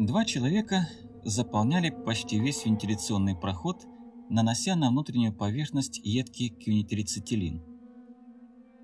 Два человека заполняли почти весь вентиляционный проход, нанося на внутреннюю поверхность едкий квинитрицетилин.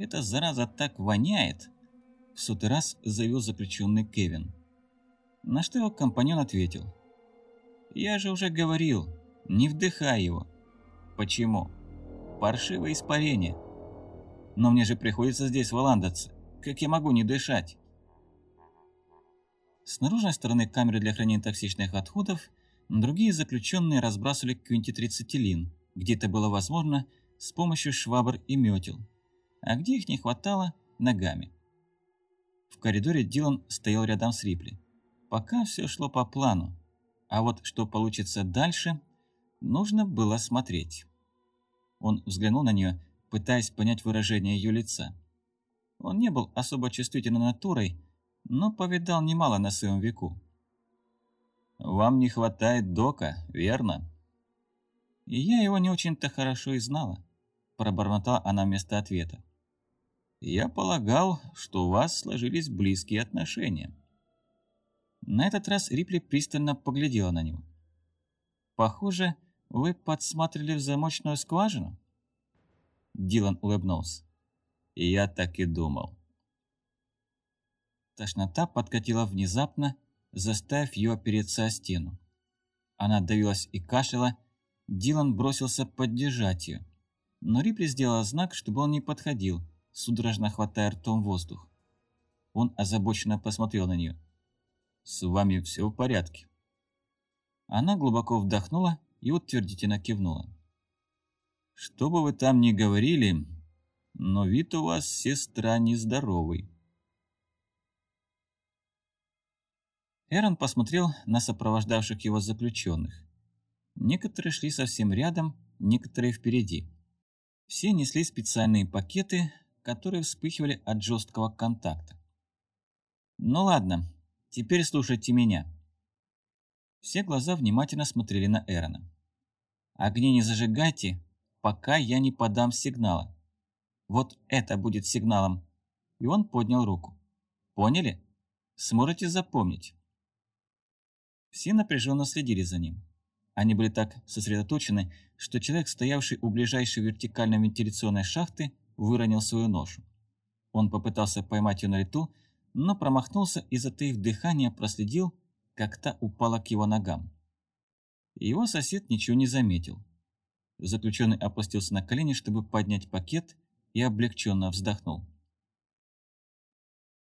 «Эта зараза так воняет!» – в сотый раз заявил заключенный Кевин. На что его компаньон ответил. «Я же уже говорил, не вдыхай его». «Почему?» «Паршивое испарение». «Но мне же приходится здесь валандаться. Как я могу не дышать?» С наружной стороны камеры для хранения токсичных отходов другие заключенные разбрасывали квинтитрицетилин, где это было возможно, с помощью швабр и метел, а где их не хватало – ногами. В коридоре Дилан стоял рядом с Рипли. Пока все шло по плану, а вот что получится дальше, нужно было смотреть. Он взглянул на нее, пытаясь понять выражение ее лица. Он не был особо чувствительной натурой, но повидал немало на своем веку. «Вам не хватает Дока, верно?» «И я его не очень-то хорошо и знала», – пробормотала она вместо ответа. «Я полагал, что у вас сложились близкие отношения». На этот раз Рипли пристально поглядела на него. «Похоже, вы подсматривали в замочную скважину?» Дилан улыбнулся. «Я так и думал». Тошнота подкатила внезапно, заставив ее опереться о стену. Она давилась и кашляла, Дилан бросился поддержать ее. Но Рипли сделала знак, чтобы он не подходил, судорожно хватая ртом воздух. Он озабоченно посмотрел на нее. «С вами все в порядке?» Она глубоко вдохнула и утвердительно кивнула. «Что бы вы там ни говорили, но вид у вас, сестра, нездоровый». Эрон посмотрел на сопровождавших его заключенных. Некоторые шли совсем рядом, некоторые впереди. Все несли специальные пакеты, которые вспыхивали от жесткого контакта. «Ну ладно, теперь слушайте меня». Все глаза внимательно смотрели на Эрона. «Огни не зажигайте, пока я не подам сигнала. Вот это будет сигналом». И он поднял руку. «Поняли? Сможете запомнить?» Все напряженно следили за ним. Они были так сосредоточены, что человек, стоявший у ближайшей вертикальной вентиляционной шахты, выронил свою ношу. Он попытался поймать ее на лету, но промахнулся и, затаив дыхание, проследил, как та упала к его ногам. Его сосед ничего не заметил. Заключенный опустился на колени, чтобы поднять пакет, и облегченно вздохнул.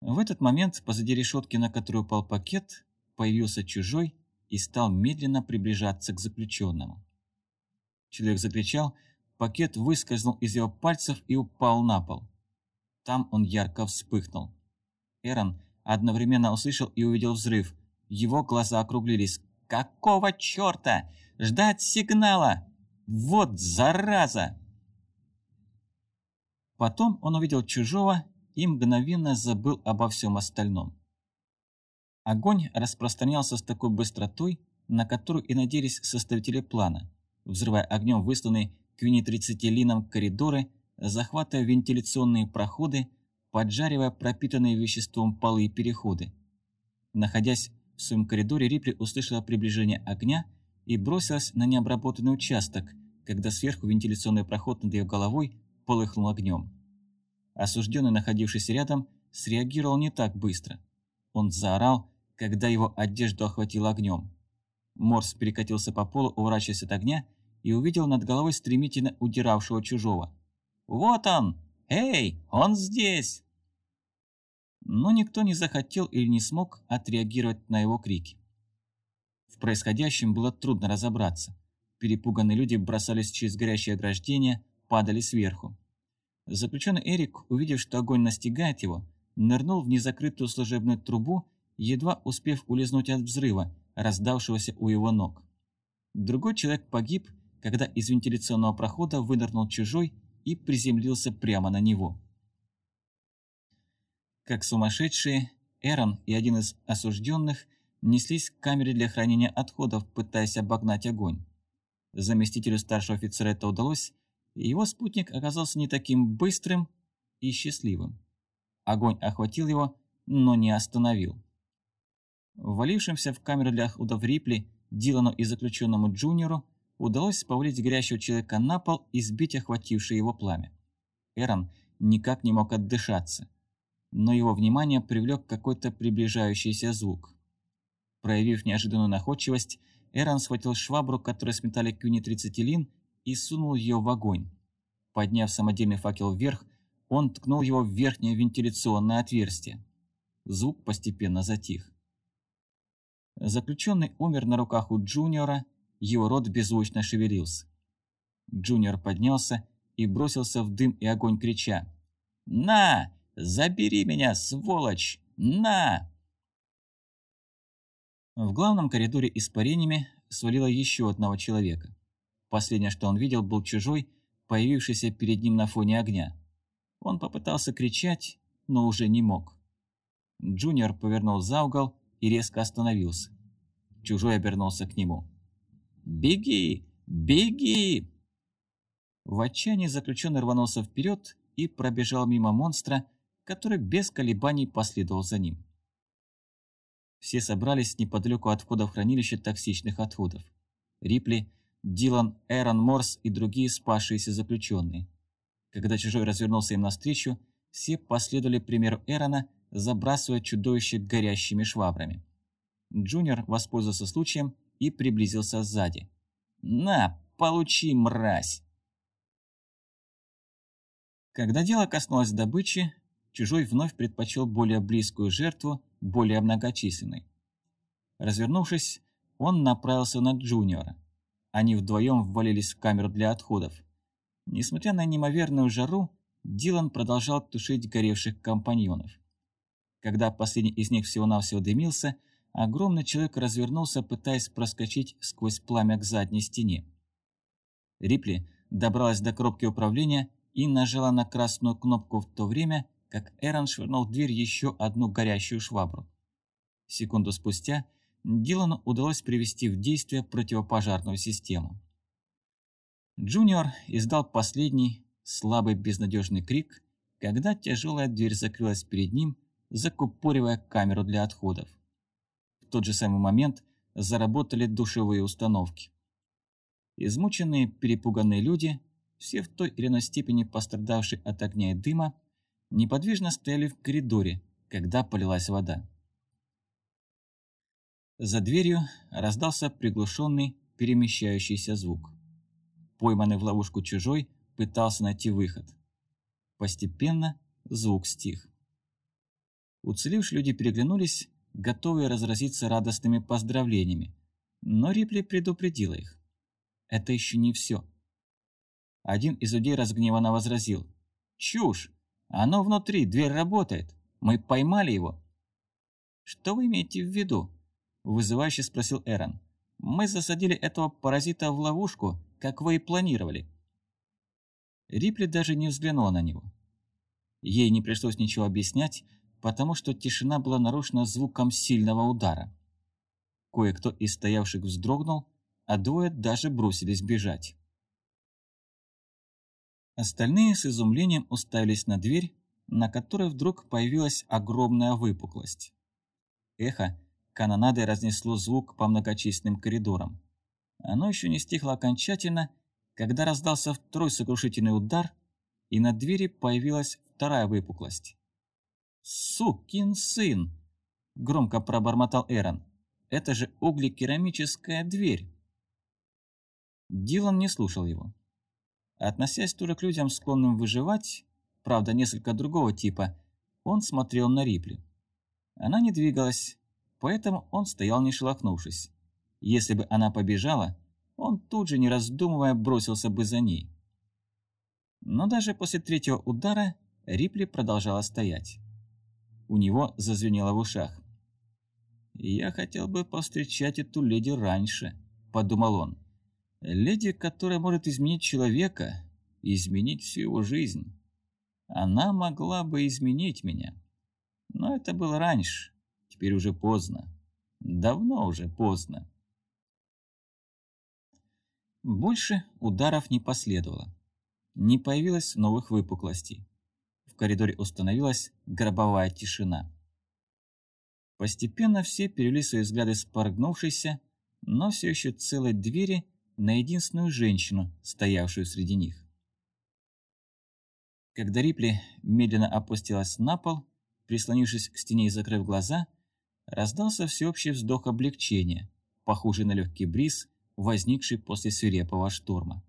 В этот момент позади решетки, на которую упал пакет, появился чужой и стал медленно приближаться к заключенному. Человек закричал, пакет выскользнул из его пальцев и упал на пол. Там он ярко вспыхнул. Эрон одновременно услышал и увидел взрыв. Его глаза округлились. «Какого черта? Ждать сигнала! Вот зараза!» Потом он увидел чужого и мгновенно забыл обо всем остальном. Огонь распространялся с такой быстротой, на которую и надеялись составители плана, взрывая огнем высланные квинитрицетилином коридоры, захватывая вентиляционные проходы, поджаривая пропитанные веществом полы и переходы. Находясь в своем коридоре, Рипли услышала приближение огня и бросилась на необработанный участок, когда сверху вентиляционный проход над ее головой полыхнул огнем. Осужденный, находившийся рядом, среагировал не так быстро. Он заорал, когда его одежду охватило огнем. Морс перекатился по полу, уворачиваясь от огня, и увидел над головой стремительно удиравшего чужого. «Вот он! Эй, он здесь!» Но никто не захотел или не смог отреагировать на его крики. В происходящем было трудно разобраться. Перепуганные люди бросались через горящее ограждение, падали сверху. Заключенный Эрик, увидев, что огонь настигает его, нырнул в незакрытую служебную трубу едва успев улизнуть от взрыва, раздавшегося у его ног. Другой человек погиб, когда из вентиляционного прохода вынырнул чужой и приземлился прямо на него. Как сумасшедшие, Эрон и один из осужденных неслись к камере для хранения отходов, пытаясь обогнать огонь. Заместителю старшего офицера это удалось, и его спутник оказался не таким быстрым и счастливым. Огонь охватил его, но не остановил. Ввалившимся в камеру для удов Рипли, Дилану и заключенному Джуниору удалось повалить горящего человека на пол и сбить охватившее его пламя. Эрон никак не мог отдышаться, но его внимание привлек какой-то приближающийся звук. Проявив неожиданную находчивость, Эрон схватил швабру, которой сметали кюни тридцатилин, и сунул ее в огонь. Подняв самодельный факел вверх, он ткнул его в верхнее вентиляционное отверстие. Звук постепенно затих. Заключенный умер на руках у Джуниора, его рот беззвучно шевелился. Джуниор поднялся и бросился в дым и огонь, крича «На! Забери меня, сволочь! На!» В главном коридоре испарениями свалило еще одного человека. Последнее, что он видел, был чужой, появившийся перед ним на фоне огня. Он попытался кричать, но уже не мог. Джуниор повернул за угол и резко остановился. Чужой обернулся к нему. «Беги! Беги!» В отчаянии заключенный рванулся вперед и пробежал мимо монстра, который без колебаний последовал за ним. Все собрались неподалеку от входа в хранилище токсичных отходов. Рипли, Дилан, Эрон Морс и другие спасшиеся заключенные. Когда чужой развернулся им навстречу, все последовали примеру Эрона, забрасывая чудовище горящими швабрами. Джуниор воспользовался случаем и приблизился сзади. «На, получи, мразь!» Когда дело коснулось добычи, чужой вновь предпочел более близкую жертву, более многочисленной. Развернувшись, он направился на Джуниора. Они вдвоем ввалились в камеру для отходов. Несмотря на неимоверную жару, Дилан продолжал тушить горевших компаньонов. Когда последний из них всего-навсего дымился, огромный человек развернулся, пытаясь проскочить сквозь пламя к задней стене. Рипли добралась до коробки управления и нажала на красную кнопку в то время, как Эрон швырнул в дверь еще одну горящую швабру. Секунду спустя Дилану удалось привести в действие противопожарную систему. Джуниор издал последний, слабый безнадежный крик, когда тяжелая дверь закрылась перед ним, закупоривая камеру для отходов. В тот же самый момент заработали душевые установки. Измученные, перепуганные люди, все в той или иной степени пострадавшие от огня и дыма, неподвижно стояли в коридоре, когда полилась вода. За дверью раздался приглушенный, перемещающийся звук. Пойманный в ловушку чужой пытался найти выход. Постепенно звук стих. Уцелевшие люди переглянулись, готовые разразиться радостными поздравлениями, но Рипли предупредила их. Это еще не все. Один из людей разгневанно возразил. «Чушь! Оно внутри, дверь работает. Мы поймали его». «Что вы имеете в виду?» – вызывающе спросил Эрон. «Мы засадили этого паразита в ловушку, как вы и планировали». Рипли даже не взглянула на него. Ей не пришлось ничего объяснять, потому что тишина была нарушена звуком сильного удара. Кое-кто из стоявших вздрогнул, а двое даже бросились бежать. Остальные с изумлением уставились на дверь, на которой вдруг появилась огромная выпуклость. Эхо канонадой разнесло звук по многочисленным коридорам. Оно еще не стихло окончательно, когда раздался второй сокрушительный удар, и на двери появилась вторая выпуклость. «Сукин сын!» – громко пробормотал Эрон. «Это же углекерамическая дверь!» Дилан не слушал его. Относясь тоже к людям, склонным выживать, правда, несколько другого типа, он смотрел на Рипли. Она не двигалась, поэтому он стоял не шелохнувшись. Если бы она побежала, он тут же, не раздумывая, бросился бы за ней. Но даже после третьего удара Рипли продолжала стоять. У него зазвенело в ушах. «Я хотел бы повстречать эту леди раньше», — подумал он. Леди, которая может изменить человека, изменить всю его жизнь. Она могла бы изменить меня. Но это было раньше, теперь уже поздно. Давно уже поздно. Больше ударов не последовало. Не появилось новых выпуклостей. Коридоре установилась гробовая тишина. Постепенно все перевели свои взгляды с поргнувшейся, но все еще целой двери на единственную женщину, стоявшую среди них. Когда Рипли медленно опустилась на пол, прислонившись к стене и закрыв глаза, раздался всеобщий вздох облегчения, похожий на легкий бриз, возникший после свирепого шторма.